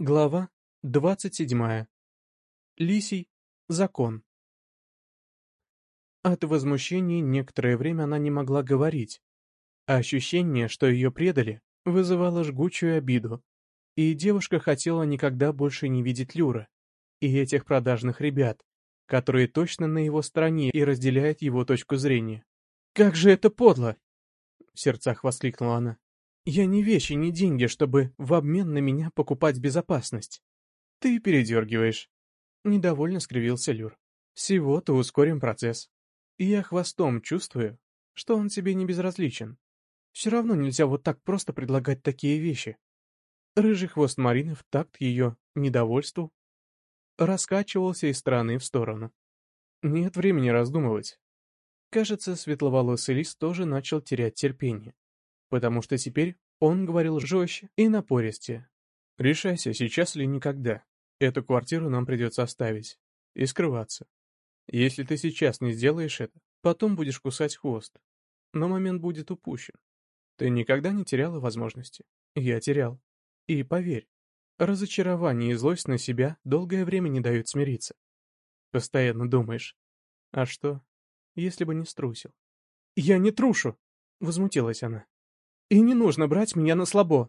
Глава 27. Лисий. Закон. От возмущения некоторое время она не могла говорить, а ощущение, что ее предали, вызывало жгучую обиду, и девушка хотела никогда больше не видеть Люра и этих продажных ребят, которые точно на его стороне и разделяют его точку зрения. «Как же это подло!» — в сердцах воскликнула она. Я не вещи, не деньги, чтобы в обмен на меня покупать безопасность. Ты передергиваешь. Недовольно скривился Люр. Всего-то ускорим процесс. Я хвостом чувствую, что он тебе не безразличен. Все равно нельзя вот так просто предлагать такие вещи. Рыжий хвост Марины в такт ее недовольству раскачивался из стороны в сторону. Нет времени раздумывать. Кажется, светловолосый лис тоже начал терять терпение потому что теперь он говорил жестче и напористее. «Решайся, сейчас или никогда. Эту квартиру нам придется оставить. И скрываться. Если ты сейчас не сделаешь это, потом будешь кусать хвост. Но момент будет упущен. Ты никогда не теряла возможности. Я терял. И поверь, разочарование и злость на себя долгое время не дают смириться. Постоянно думаешь. А что, если бы не струсил? «Я не трушу!» — возмутилась она. И не нужно брать меня на слабо.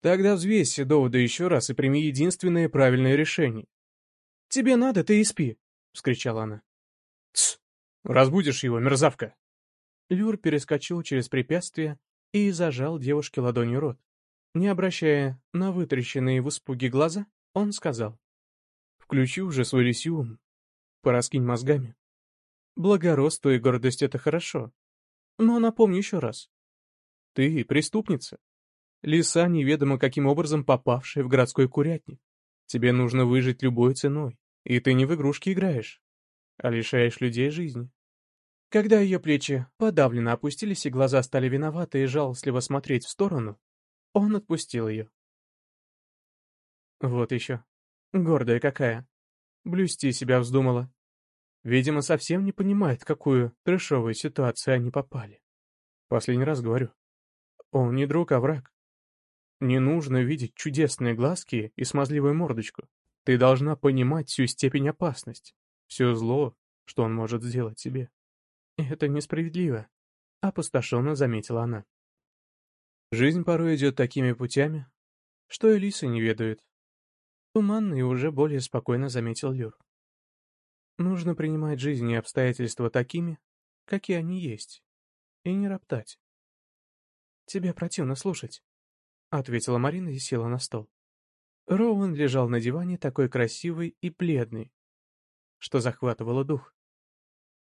Тогда взвесь все доводы еще раз и прими единственное правильное решение. «Тебе надо, ты и спи», — вскричала она. «Тсс! Разбудишь его, мерзавка!» Люр перескочил через препятствие и зажал девушке ладонью рот. Не обращая на вытрященные в испуге глаза, он сказал. «Включи уже свой лисий ум. Пораскинь мозгами. Благородство и гордость — это хорошо. Но напомню еще раз. Ты преступница. Лиса, неведомо каким образом попавшая в городской курятник. Тебе нужно выжить любой ценой, и ты не в игрушки играешь, а лишаешь людей жизни. Когда ее плечи подавленно опустились и глаза стали виноваты и жалостливо смотреть в сторону, он отпустил ее. Вот еще. Гордая какая. Блюсти себя вздумала. Видимо, совсем не понимает, в какую трешовую ситуацию они попали. Последний раз говорю. Он не друг, а враг. Не нужно видеть чудесные глазки и смазливую мордочку. Ты должна понимать всю степень опасности, все зло, что он может сделать тебе. Это несправедливо, — опустошенно заметила она. Жизнь порой идет такими путями, что и не ведают. Туманно и уже более спокойно заметил Люр. Нужно принимать жизнь и обстоятельства такими, какие они есть, и не роптать. «Тебе противно слушать», — ответила Марина и села на стол. Роуэн лежал на диване такой красивый и бледный, что захватывало дух.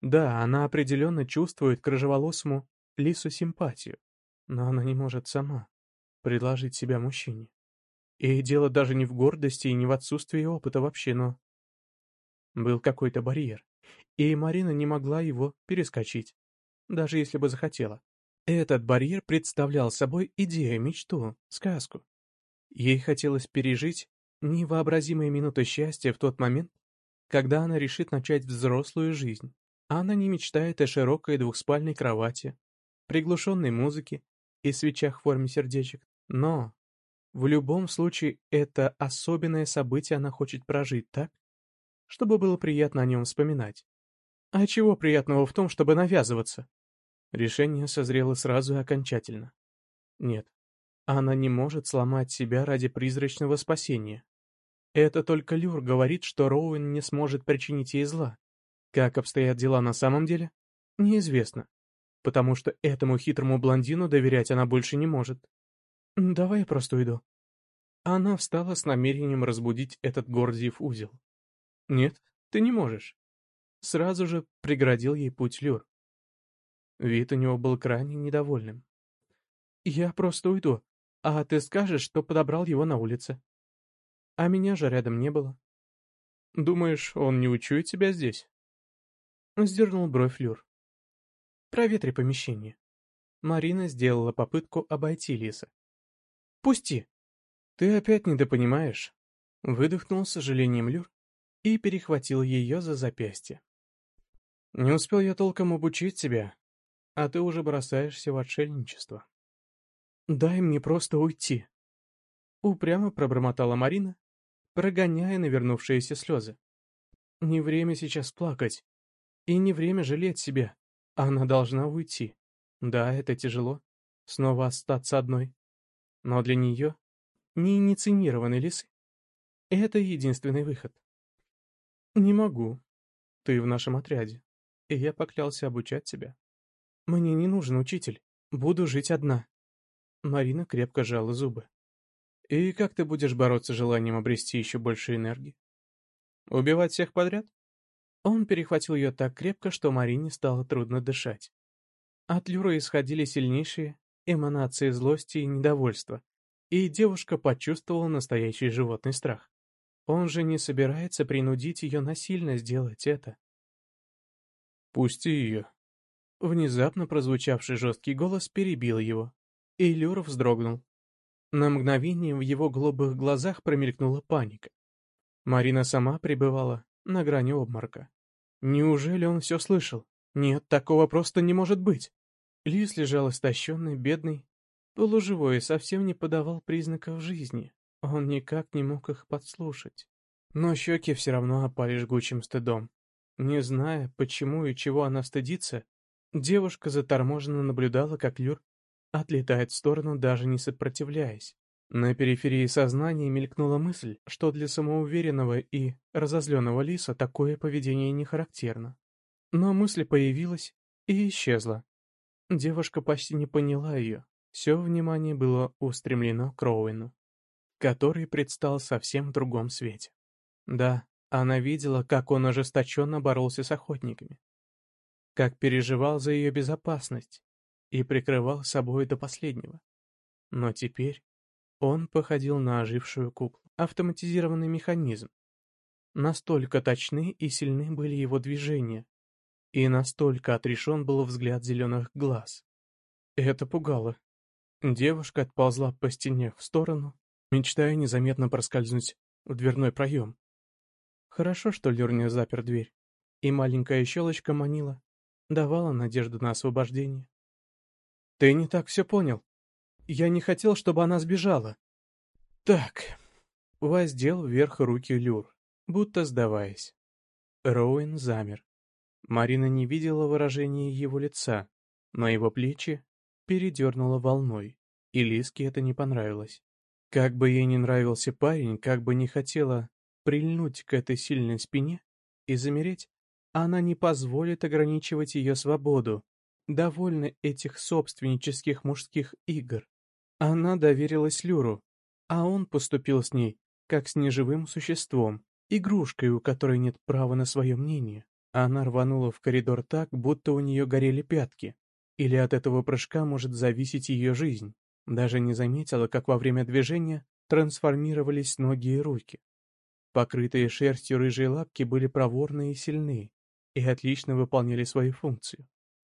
Да, она определенно чувствует к рыжеволосому лису симпатию, но она не может сама предложить себя мужчине. И дело даже не в гордости и не в отсутствии опыта вообще, но... Был какой-то барьер, и Марина не могла его перескочить, даже если бы захотела. Этот барьер представлял собой идею, мечту, сказку. Ей хотелось пережить невообразимые минуты счастья в тот момент, когда она решит начать взрослую жизнь. Она не мечтает о широкой двухспальной кровати, приглушенной музыке и свечах в форме сердечек, но в любом случае это особенное событие она хочет прожить так, чтобы было приятно о нем вспоминать. А чего приятного в том, чтобы навязываться? Решение созрело сразу и окончательно. Нет, она не может сломать себя ради призрачного спасения. Это только Люр говорит, что Роуэн не сможет причинить ей зла. Как обстоят дела на самом деле? Неизвестно, потому что этому хитрому блондину доверять она больше не может. «Давай я просто уйду». Она встала с намерением разбудить этот Гордиев узел. «Нет, ты не можешь». Сразу же преградил ей путь Люр. Вид у него был крайне недовольным. «Я просто уйду, а ты скажешь, что подобрал его на улице. А меня же рядом не было». «Думаешь, он не учует тебя здесь?» Сдернул бровь Люр. «Проветри помещение». Марина сделала попытку обойти Лиса. «Пусти!» «Ты опять недопонимаешь», — выдохнул с сожалением Люр и перехватил ее за запястье. «Не успел я толком обучить тебя, а ты уже бросаешься в отшельничество. Дай мне просто уйти. Упрямо пробормотала Марина, прогоняя навернувшиеся слезы. Не время сейчас плакать. И не время жалеть себя. Она должна уйти. Да, это тяжело. Снова остаться одной. Но для нее, неинициированной лисы, это единственный выход. Не могу. Ты в нашем отряде. И я поклялся обучать тебя. Мне не нужен учитель. Буду жить одна. Марина крепко сжала зубы. И как ты будешь бороться с желанием обрести еще больше энергии? Убивать всех подряд? Он перехватил ее так крепко, что Марине стало трудно дышать. От Люры исходили сильнейшие эманации злости и недовольства, и девушка почувствовала настоящий животный страх. Он же не собирается принудить ее насильно сделать это. «Пусти ее». Внезапно прозвучавший жесткий голос перебил его, и Люр вздрогнул. На мгновение в его голубых глазах промелькнула паника. Марина сама пребывала на грани обморока. Неужели он все слышал? Нет, такого просто не может быть. Лис лежал истощенный, бедный, полуживой и совсем не подавал признаков жизни. Он никак не мог их подслушать. Но щеки все равно опали жгучим стыдом. Не зная, почему и чего она стыдится, девушка заторможенно наблюдала, как Люр отлетает в сторону, даже не сопротивляясь. На периферии сознания мелькнула мысль, что для самоуверенного и разозленного лиса такое поведение не характерно. Но мысль появилась и исчезла. Девушка почти не поняла ее. Все внимание было устремлено к Роуэну, который предстал совсем в другом свете. Да, она видела, как он ожесточенно боролся с охотниками, как переживал за ее безопасность и прикрывал собой до последнего. Но теперь он походил на ожившую куклу, автоматизированный механизм. Настолько точны и сильны были его движения, и настолько отрешен был взгляд зеленых глаз. Это пугало. Девушка отползла по стене в сторону, мечтая незаметно проскользнуть в дверной проем. Хорошо, что Лерня запер дверь, и маленькая щелочка манила, давала надежду на освобождение. «Ты не так все понял», я не хотел, чтобы она сбежала. Так. Воздел вверх руки Люр, будто сдаваясь. Роуэн замер. Марина не видела выражения его лица, но его плечи передернуло волной, и Лиске это не понравилось. Как бы ей не нравился парень, как бы не хотела прильнуть к этой сильной спине и замереть, она не позволит ограничивать ее свободу, довольна этих собственнических мужских игр. Она доверилась Люру, а он поступил с ней, как с неживым существом, игрушкой, у которой нет права на свое мнение. Она рванула в коридор так, будто у нее горели пятки. Или от этого прыжка может зависеть ее жизнь. Даже не заметила, как во время движения трансформировались ноги и руки. Покрытые шерстью рыжие лапки были проворны и сильны, и отлично выполняли свою функцию.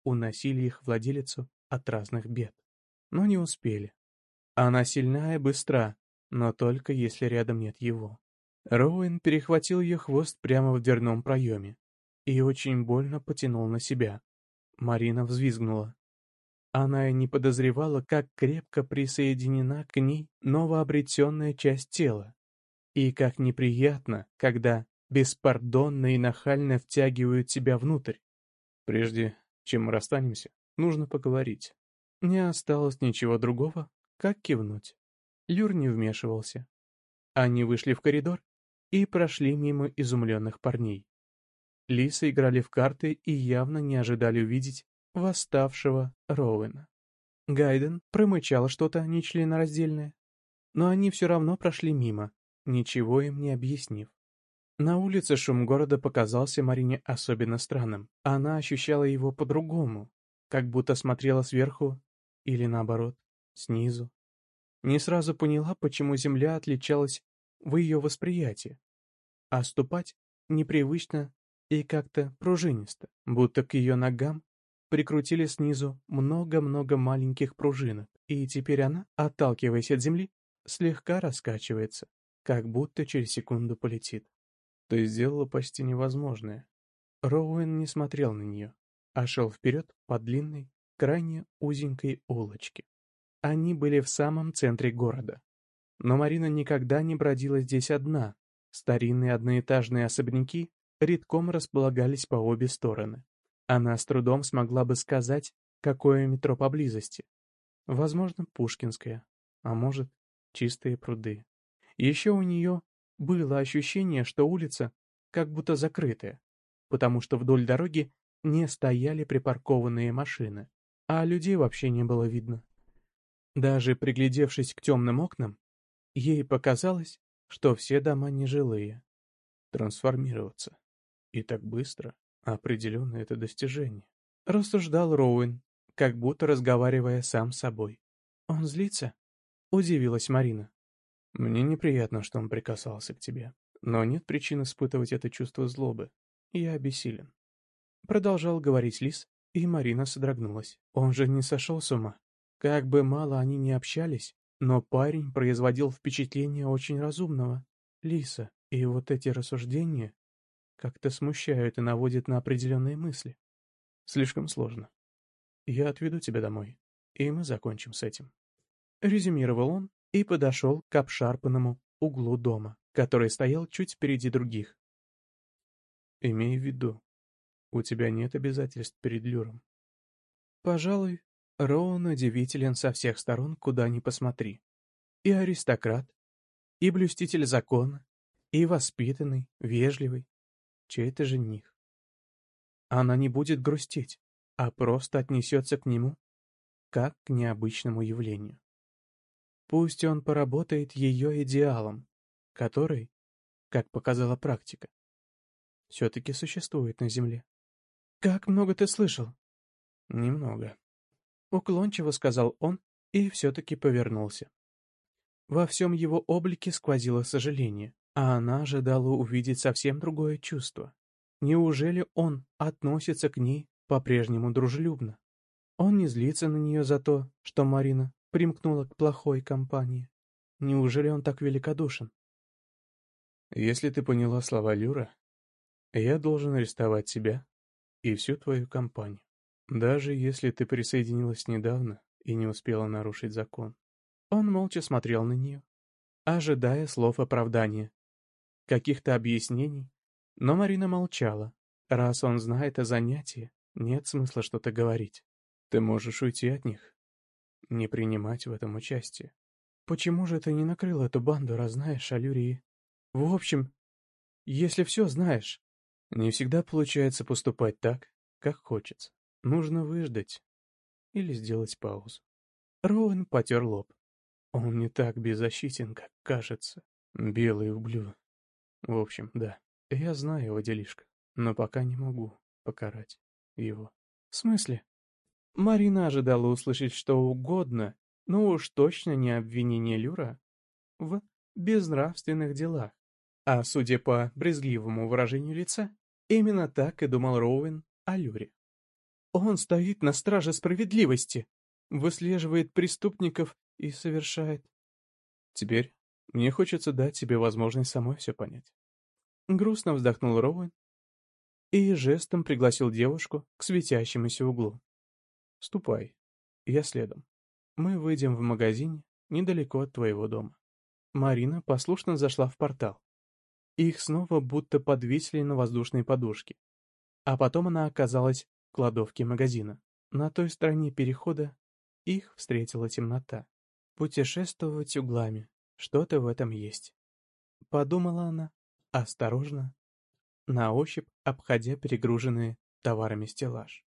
Уносили их владелицу от разных бед. Но не успели. Она сильна и быстра, но только если рядом нет его. Роуэн перехватил ее хвост прямо в дверном проеме и очень больно потянул на себя. Марина взвизгнула. Она и не подозревала, как крепко присоединена к ней новообретенная часть тела. И как неприятно, когда беспардонно и нахально втягивают тебя внутрь. Прежде чем мы расстанемся, нужно поговорить. Не осталось ничего другого, как кивнуть. Люр не вмешивался. Они вышли в коридор и прошли мимо изумленных парней. Лисы играли в карты и явно не ожидали увидеть восставшего Роуэна. Гайден промычал что-то нечленораздельное, но они все равно прошли мимо, ничего им не объяснив. На улице шум города показался Марине особенно странным. Она ощущала его по-другому, как будто смотрела сверху или наоборот снизу. Не сразу поняла, почему земля отличалась в ее восприятии. А ступать непривычно и как-то пружинисто, будто к ее ногам прикрутили снизу много-много маленьких пружинок, и теперь она, отталкиваясь от земли, слегка раскачивается, как будто через секунду полетит. Ты сделала почти невозможное. Роуэн не смотрел на нее, а шел вперед по длинной, крайне узенькой улочке. Они были в самом центре города. Но Марина никогда не бродила здесь одна. Старинные одноэтажные особняки редком располагались по обе стороны. Она с трудом смогла бы сказать, какое метро поблизости. Возможно, Пушкинское, а может, чистые пруды. Еще у нее было ощущение, что улица как будто закрытая, потому что вдоль дороги не стояли припаркованные машины, а людей вообще не было видно. Даже приглядевшись к темным окнам, ей показалось, что все дома нежилые. Трансформироваться. И так быстро. Определенно это достижение. Рассуждал Роуэн, как будто разговаривая сам с собой. «Он злится?» — удивилась Марина. «Мне неприятно, что он прикасался к тебе, но нет причин испытывать это чувство злобы. Я обессилен». Продолжал говорить Лис, и Марина содрогнулась. Он же не сошел с ума. Как бы мало они ни общались, но парень производил впечатление очень разумного. Лиса, и вот эти рассуждения как-то смущают и наводят на определенные мысли. Слишком сложно. Я отведу тебя домой, и мы закончим с этим. Резюмировал он и подошел к обшарпанному углу дома, который стоял чуть впереди других. Имей в виду, у тебя нет обязательств перед Люром. Пожалуй, Роун удивителен со всех сторон, куда ни посмотри. И аристократ, и блюститель закона, и воспитанный, вежливый, чей-то жених. Она не будет грустить, а просто отнесется к нему, как к необычному явлению. Пусть он поработает ее идеалом, который, как показала практика, все-таки существует на Земле. «Как много ты слышал?» «Немного», — уклончиво сказал он и все-таки повернулся. Во всем его облике сквозило сожаление, а она ожидала увидеть совсем другое чувство. Неужели он относится к ней по-прежнему дружелюбно? Он не злится на нее за то, что Марина примкнула к плохой компании. Неужели он так великодушен? Если ты поняла слова Люра, я должен арестовать тебя и всю твою компанию, даже если ты присоединилась недавно и не успела нарушить закон. Он молча смотрел на нее, ожидая слов оправдания каких-то объяснений, но Марина молчала. Раз он знает о занятии, нет смысла что-то говорить. Ты можешь уйти от них, не принимать в этом участие. Почему же ты не накрыл эту банду, раз знаешь о Люрии? В общем, если все знаешь, не всегда получается поступать так, как хочется. Нужно выждать или сделать паузу. Роуэн потер лоб. Он не так беззащитен, как кажется. Белый ублюдок. В общем, да, я знаю его делишко, но пока не могу покарать его. В смысле? Марина ожидала услышать что угодно, но уж точно не обвинение Люра в безнравственных делах. А судя по брезгливому выражению лица, именно так и думал Роуэн о Люре. Он стоит на страже справедливости, выслеживает преступников и совершает... Теперь мне хочется дать тебе возможность самой все понять. Грустно вздохнул Роуэн и жестом пригласил девушку к светящемуся углу. «Ступай, я следом. Мы выйдем в магазин недалеко от твоего дома». Марина послушно зашла в портал. Их снова будто подвесили на воздушной подушке. А потом она оказалась в кладовке магазина. На той стороне перехода их встретила темнота. Путешествовать углами, что-то в этом есть. Подумала она осторожно, на ощупь обходя перегруженные товарами стеллаж.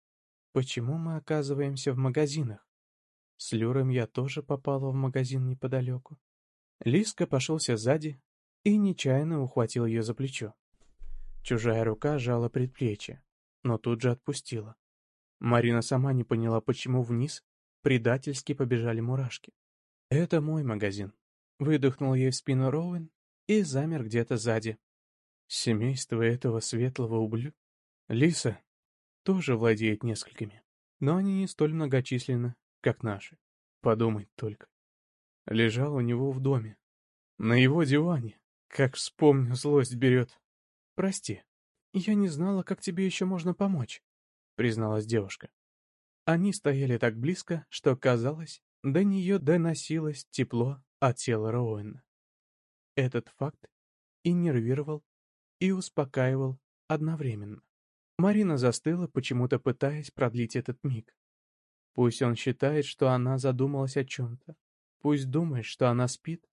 Почему мы оказываемся в магазинах? С Люром я тоже попала в магазин неподалеку. Лиска пошелся сзади и нечаянно ухватил ее за плечо. Чужая рука сжала предплечье, но тут же отпустила. Марина сама не поняла, почему вниз предательски побежали мурашки. «Это мой магазин», — выдохнул ей в спину Роуэн и замер где-то сзади, Семейство этого светлого ублю... Лиса тоже владеет несколькими, но они не столь многочисленны, как наши. Подумать только. Лежал у него в доме, на его диване. Как вспомню, злость берет. Прости, я не знала, как тебе еще можно помочь, призналась девушка. Они стояли так близко, что, казалось, до нее доносилось тепло от тела Роуэна. Этот факт и нервировал, и успокаивал одновременно. Марина застыла, почему-то пытаясь продлить этот миг. Пусть он считает, что она задумалась о чем-то. Пусть думает, что она спит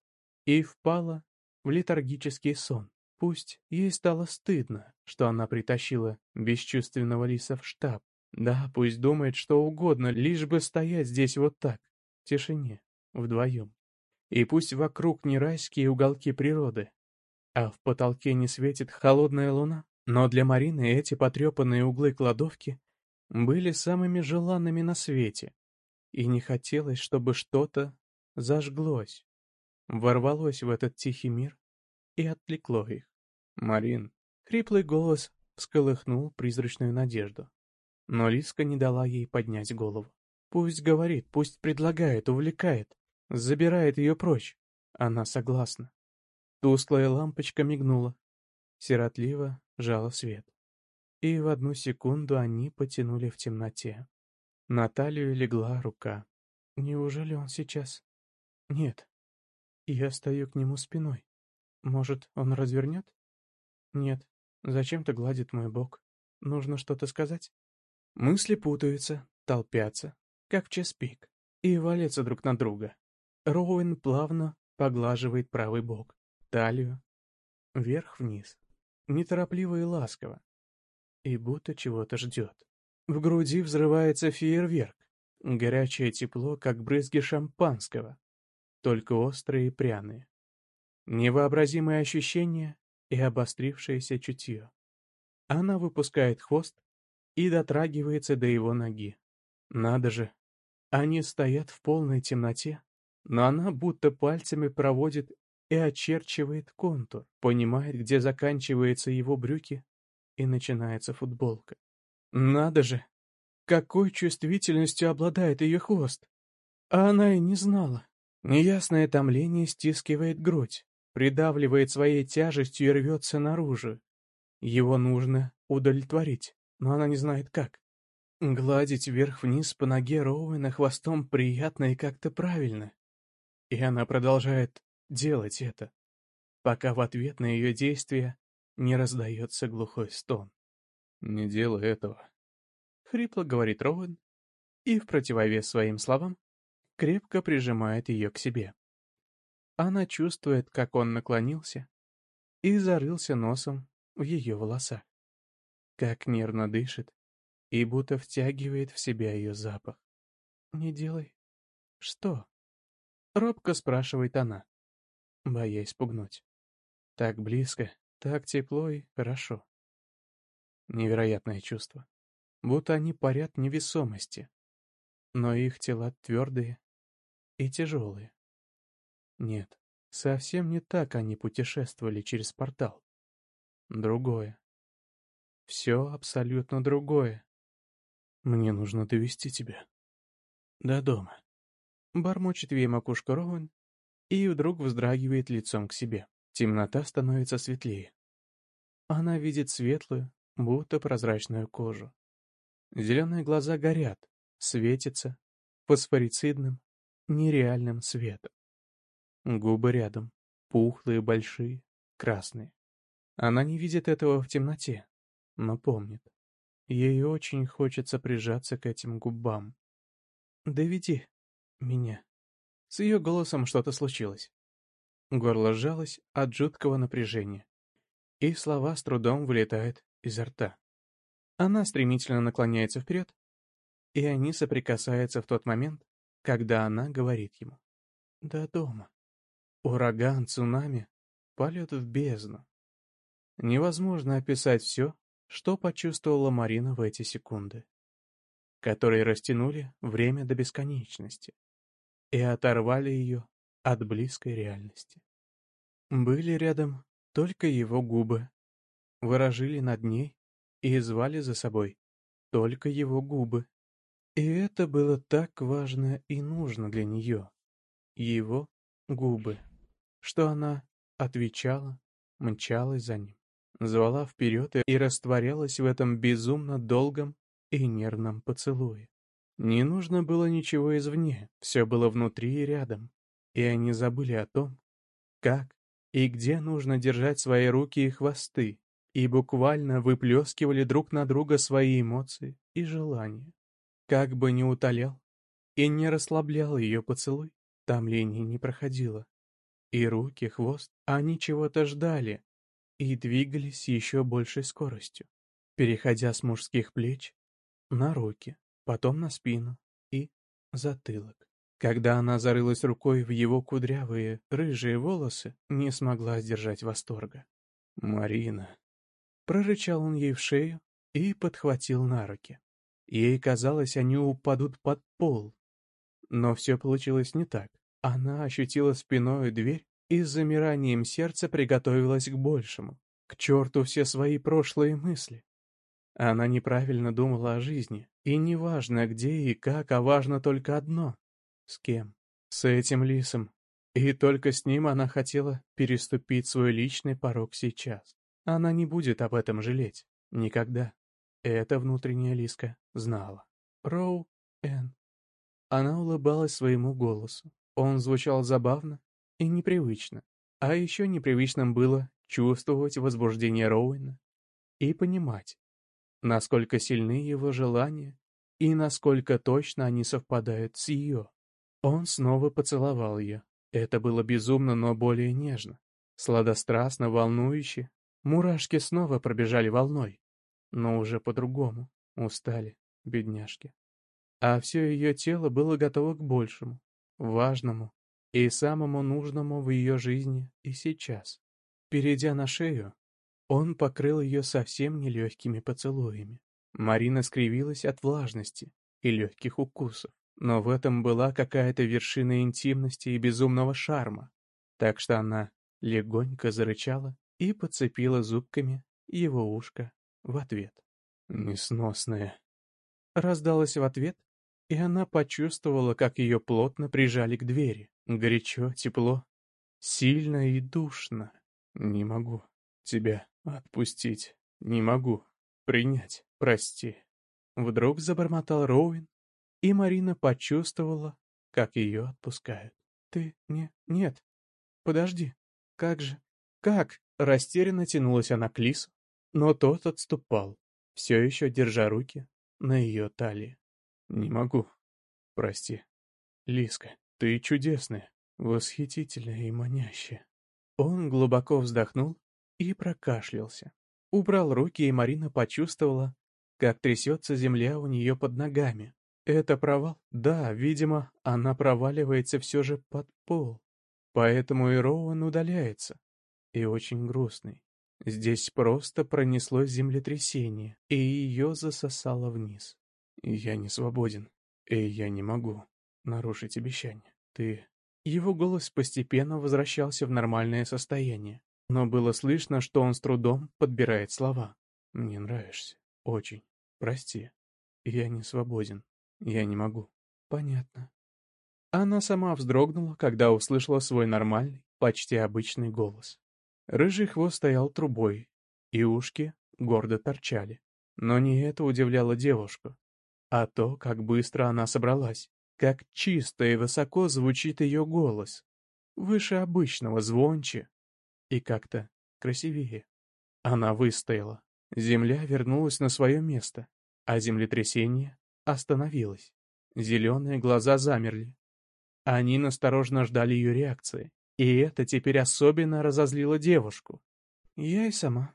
и впала в летаргический сон. Пусть ей стало стыдно, что она притащила бесчувственного лиса в штаб. Да, пусть думает что угодно, лишь бы стоять здесь вот так, в тишине, вдвоем. И пусть вокруг не райские уголки природы, а в потолке не светит холодная луна. Но для Марины эти потрепанные углы кладовки были самыми желанными на свете, и не хотелось, чтобы что-то зажглось, ворвалось в этот тихий мир и отвлекло их. «Марин!» — хриплый голос всколыхнул призрачную надежду. Но Лиска не дала ей поднять голову. Пусть говорит, пусть предлагает, увлекает, забирает ее прочь. Она согласна. Тусклая лампочка мигнула. Сиротливо жала свет. И в одну секунду они потянули в темноте. На талию легла рука. Неужели он сейчас? Нет. Я стою к нему спиной. Может, он развернет? Нет. Зачем-то гладит мой бок. Нужно что-то сказать? Мысли путаются, толпятся, как в час пик, и валятся друг на друга. Роуэн плавно поглаживает правый бок, талию, вверх-вниз, неторопливо и ласково, и будто чего-то ждет. В груди взрывается фейерверк, горячее тепло, как брызги шампанского, только острые и пряные. Невообразимые ощущения и обострившееся чутье. Она выпускает хвост и дотрагивается до его ноги. Надо же, они стоят в полной темноте, но она будто пальцами проводит и очерчивает контур, понимает, где заканчиваются его брюки и начинается футболка. Надо же, какой чувствительностью обладает ее хвост. А она и не знала. Неясное томление стискивает грудь, придавливает своей тяжестью и рвется наружу. Его нужно удовлетворить, но она не знает как. Гладить вверх-вниз по ноге Роуэна хвостом приятно и как-то правильно. И она продолжает делать это, пока в ответ на ее действия не раздается глухой стон. «Не делай этого», — хрипло говорит Роуэн, и в противовес своим словам крепко прижимает ее к себе. Она чувствует, как он наклонился и зарылся носом в ее волосах, как нервно дышит и будто втягивает в себя ее запах. «Не делай». «Что?» Робко спрашивает она, боясь пугнуть. Так близко, так тепло и хорошо. Невероятное чувство. Будто они парят невесомости. Но их тела твердые и тяжелые. Нет, совсем не так они путешествовали через портал. Другое. Все абсолютно другое. Мне нужно довести тебя. До дома. Бормочет ей макушка Роуэн и вдруг вздрагивает лицом к себе. Темнота становится светлее. Она видит светлую, будто прозрачную кожу. Зеленые глаза горят, светятся фосфорицидным, нереальным светом. Губы рядом, пухлые, большие, красные. Она не видит этого в темноте, но помнит. Ей очень хочется прижаться к этим губам. «Доведи», меня. С ее голосом что-то случилось. Горло сжалось от жуткого напряжения, и слова с трудом вылетают изо рта. Она стремительно наклоняется вперед, и они соприкасаются в тот момент, когда она говорит ему. «До дома. Ураган, цунами, полет в бездну». Невозможно описать все, что почувствовала Марина в эти секунды, которые растянули время до бесконечности и оторвали ее от близкой реальности. Были рядом только его губы, выражили над ней и звали за собой только его губы. И это было так важно и нужно для нее, его губы, что она отвечала, мчалась за ним, звала вперед и растворялась в этом безумно долгом и нервном поцелуе. Не нужно было ничего извне, все было внутри и рядом. и они забыли о том, как и где нужно держать свои руки и хвосты, и буквально выплескивали друг на друга свои эмоции и желания. Как бы ни утолял и не расслаблял ее поцелуй, томление не проходило. И руки, хвост, они чего-то ждали и двигались еще большей скоростью, переходя с мужских плеч на руки, потом на спину и затылок. Когда она зарылась рукой в его кудрявые, рыжие волосы, не смогла сдержать восторга. «Марина!» Прорычал он ей в шею и подхватил на руки. Ей казалось, они упадут под пол. Но все получилось не так. Она ощутила спиной дверь и с замиранием сердца приготовилась к большему. К черту все свои прошлые мысли. Она неправильно думала о жизни, и не важно где и как, а важно только одно с кем? С этим лисом. И только с ним она хотела переступить свой личный порог сейчас. Она не будет об этом жалеть. Никогда. Это внутренняя Лиска знала. Роу Эн. Она улыбалась своему голосу. Он звучал забавно и непривычно. А еще непривычным было чувствовать возбуждение Роуэна и понимать, насколько сильны его желания и насколько точно они совпадают с ее. Он снова поцеловал ее. Это было безумно, но более нежно. Сладострастно, волнующе. Мурашки снова пробежали волной. Но уже по-другому. Устали, бедняжки. А все ее тело было готово к большему, важному и самому нужному в ее жизни и сейчас. Перейдя на шею, он покрыл ее совсем нелегкими поцелуями. Марина скривилась от влажности и легких укусов. Но в этом была какая-то вершина интимности и безумного шарма, так что она легонько зарычала и подцепила зубками его ушко в ответ. «Несносная!» Раздалась в ответ, и она почувствовала, как ее плотно прижали к двери. Горячо, тепло, сильно и душно. «Не могу тебя отпустить, не могу принять, прости». Вдруг забормотал Роуин, и Марина почувствовала, как ее отпускают. «Ты не... нет. Подожди. Как же... как?» Растерянно тянулась она к Лису, но тот отступал, все еще держа руки на ее талии. «Не могу. Прости. Лиска, ты чудесная, восхитительная и манящая». Он глубоко вздохнул и прокашлялся. Убрал руки, и Марина почувствовала, как трясется земля у нее под ногами. Это провал? Да, видимо, она проваливается все же под пол. Поэтому и Роуэн удаляется. И очень грустный. Здесь просто пронеслось землетрясение, и ее засосало вниз. Я не свободен, и я не могу нарушить обещание. Ты... Его голос постепенно возвращался в нормальное состояние, но было слышно, что он с трудом подбирает слова. «Мне нравишься. Очень. Прости. Я не свободен. Я не могу. Понятно. Она сама вздрогнула, когда услышала свой нормальный, почти обычный голос. Рыжий хвост стоял трубой, и ушки гордо торчали. Но не это удивляло девушку, а то, как быстро она собралась, как чисто и высоко звучит ее голос, выше обычного, звонче и как-то красивее. Она выстояла. Земля вернулась на свое место, а землетрясение остановилась. Зеленые глаза замерли. Они насторожно ждали ее реакции, и это теперь особенно разозлило девушку. Я и сама,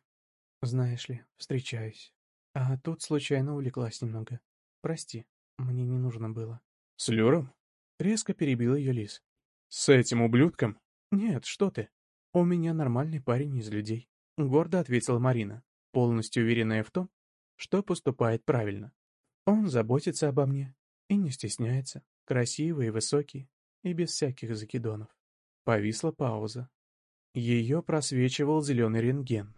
знаешь ли, встречаюсь. А тут случайно увлеклась немного. Прости, мне не нужно было. С Люром? Резко перебил ее Лис. С этим ублюдком? Нет, что ты. У меня нормальный парень из людей. Гордо ответила Марина, полностью уверенная в том, что поступает правильно. Он заботится обо мне и не стесняется, красивый и высокий, и без всяких закидонов. Повисла пауза. Ее просвечивал зеленый рентген.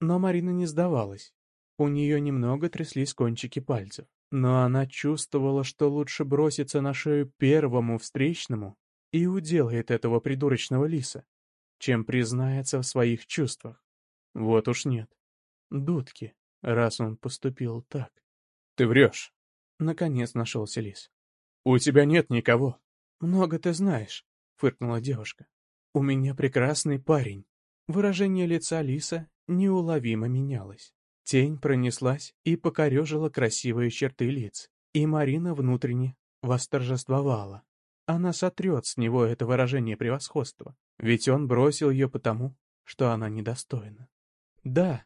Но Марина не сдавалась. У нее немного тряслись кончики пальцев. Но она чувствовала, что лучше броситься на шею первому встречному и уделает этого придурочного лиса, чем признается в своих чувствах. Вот уж нет. Дудки, раз он поступил так. «Ты врешь!» Наконец нашелся лис. «У тебя нет никого!» «Много ты знаешь!» — фыркнула девушка. «У меня прекрасный парень». Выражение лица Лиса неуловимо менялось. Тень пронеслась и покорежила красивые черты лиц, и Марина внутренне восторжествовала. Она сотрет с него это выражение превосходства, ведь он бросил ее потому, что она недостойна. Да,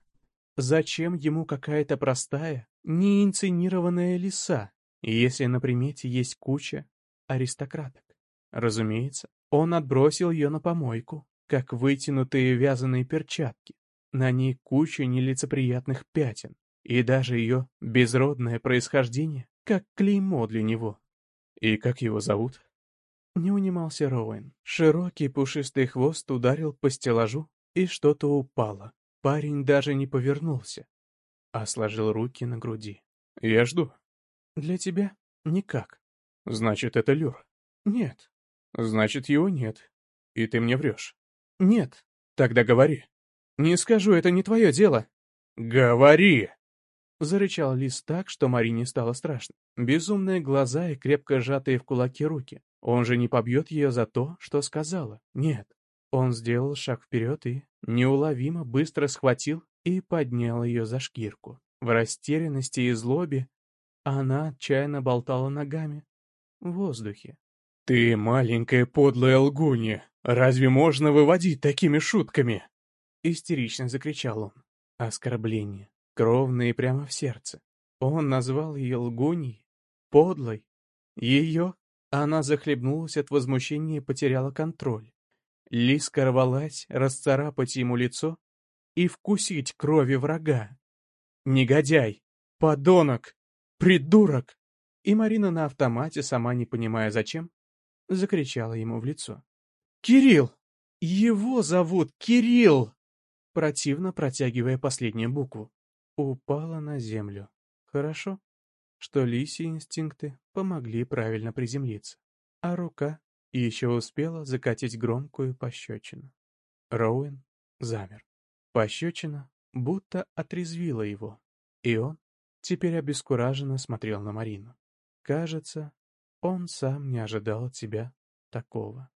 зачем ему какая-то простая, неинцинированная лиса, если на примете есть куча аристократок? Разумеется, он отбросил ее на помойку, как вытянутые вязаные перчатки. На ней куча нелицеприятных пятен, и даже ее безродное происхождение, как клеймо для него. И как его зовут? Не унимался Роуэн. Широкий пушистый хвост ударил по стеллажу, и что-то упало. Парень даже не повернулся, а сложил руки на груди. «Я жду». «Для тебя? Никак». «Значит, это Люр?» «Нет». «Значит, его нет. И ты мне врешь?» «Нет». «Тогда говори». «Не скажу, это не твое дело». «Говори!» Зарычал лис так, что Марине стало страшно. Безумные глаза и крепко сжатые в кулаки руки. Он же не побьет ее за то, что сказала. Нет. Он сделал шаг вперед и, неуловимо, быстро схватил и поднял ее за шкирку. В растерянности и злобе она отчаянно болтала ногами в воздухе. «Ты маленькая подлая лгунья! Разве можно выводить такими шутками?» Истерично закричал он. Оскорбление, кровное прямо в сердце. Он назвал ее лгуньей, подлой. Ее она захлебнулась от возмущения и потеряла контроль. Лиска рвалась расцарапать ему лицо и вкусить крови врага. Негодяй! Подонок! Придурок! И Марина на автомате, сама не понимая зачем, закричала ему в лицо. «Кирилл! Его зовут Кирилл!» Противно протягивая последнюю букву. Упала на землю. Хорошо, что лисьи инстинкты помогли правильно приземлиться, а рука еще успела закатить громкую пощечину. Роуэн замер. Пощечина будто отрезвила его, и он теперь обескураженно смотрел на Марину. Кажется, он сам не ожидал от себя такого.